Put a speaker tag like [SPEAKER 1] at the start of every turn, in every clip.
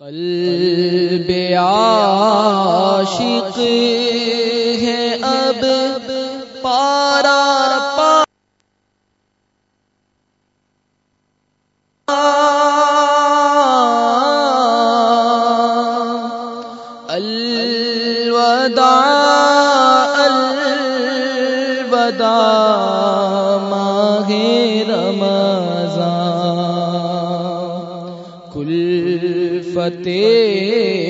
[SPEAKER 1] قلب عاشق ہے اب پارا پا الوداع الوداع ماہ رمضان فتح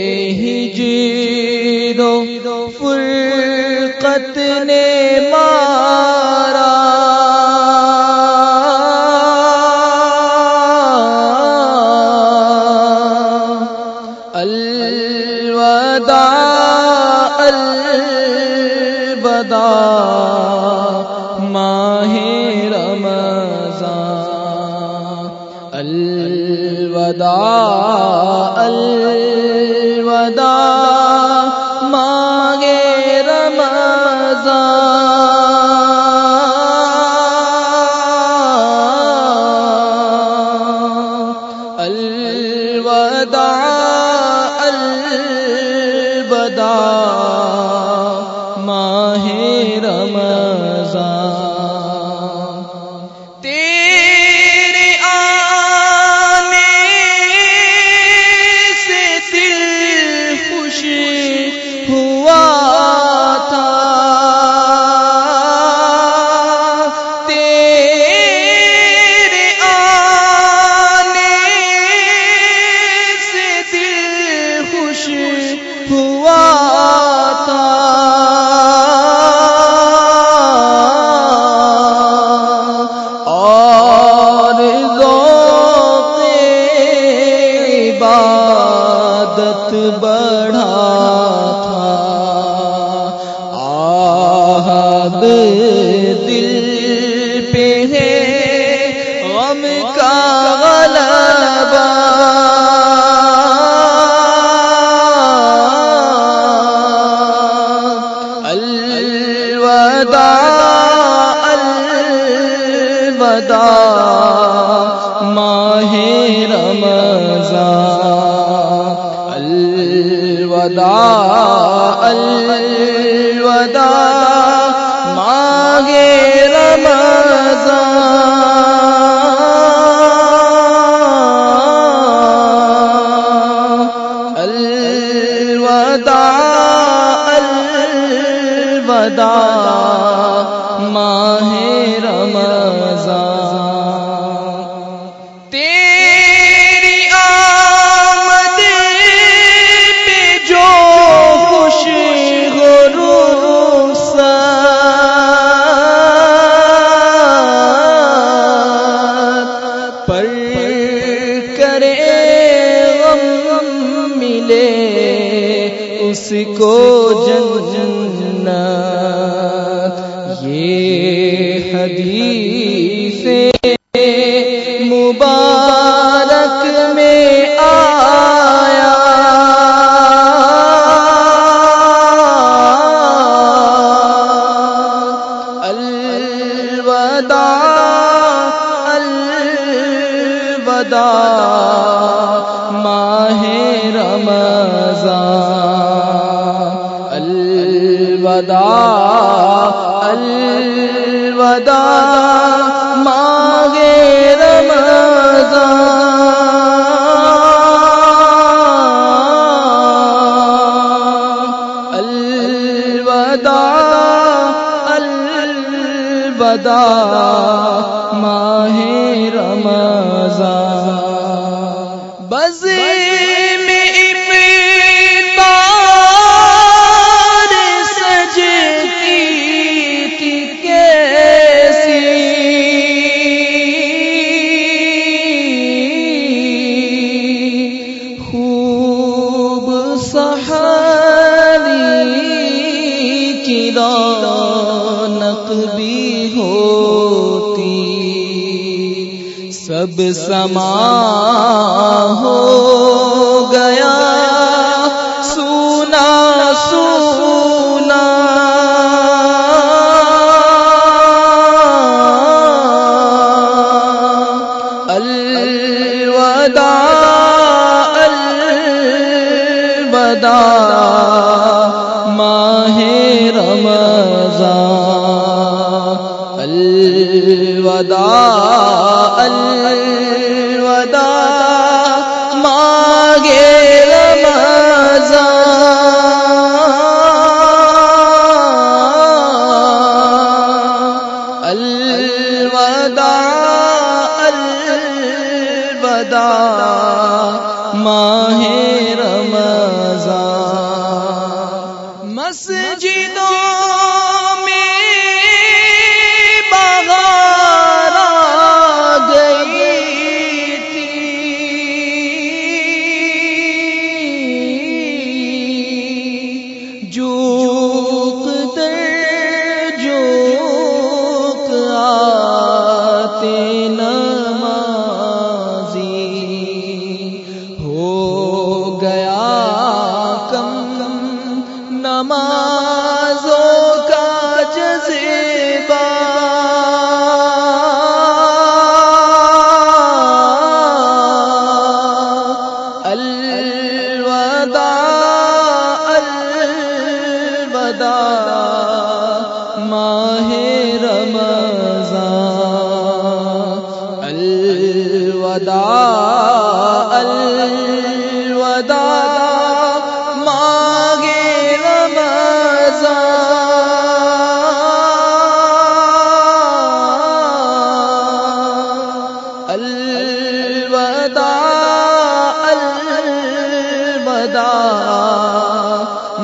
[SPEAKER 1] ہوا تھا۔ اور ذوق عبادت بڑھا تھا۔ آہد دل پہ ہے غم کا غلبہ۔ الوداع ماہ رمضان. الوداع الوداع ماہ رمضان. الوداع الوداع. پر کرے غم ملے اس کو جنت یہ حدیث الوداع الوداع ماہ رمضان۔ الوداع الوداع بھی ہوتی۔ سب سما ہو گیا۔ سونا سونا۔ الوداع الوداع۔ ماہ الوداع الوداع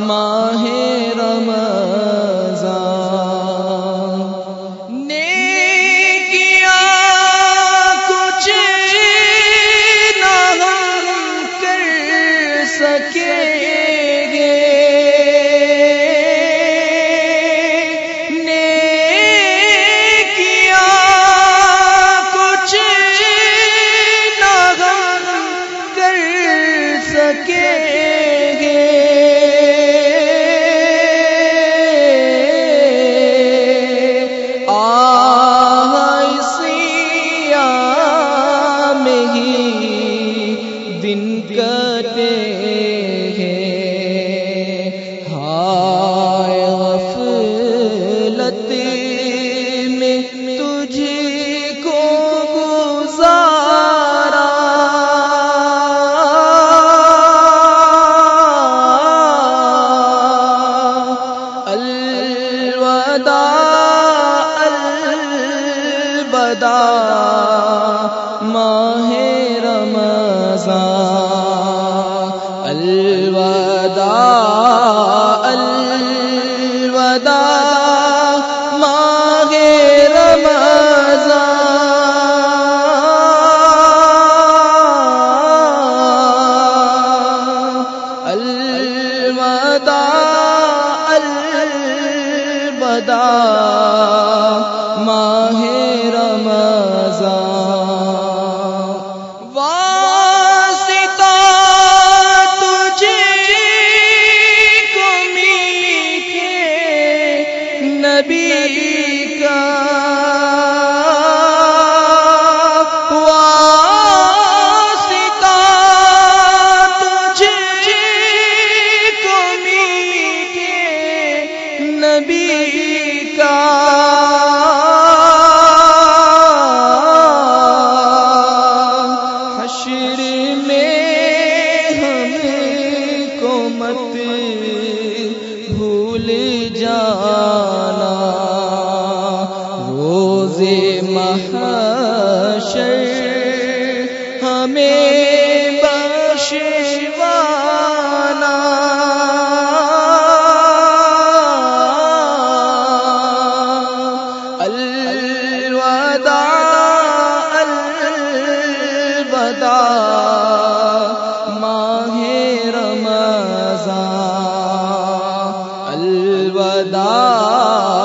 [SPEAKER 1] دار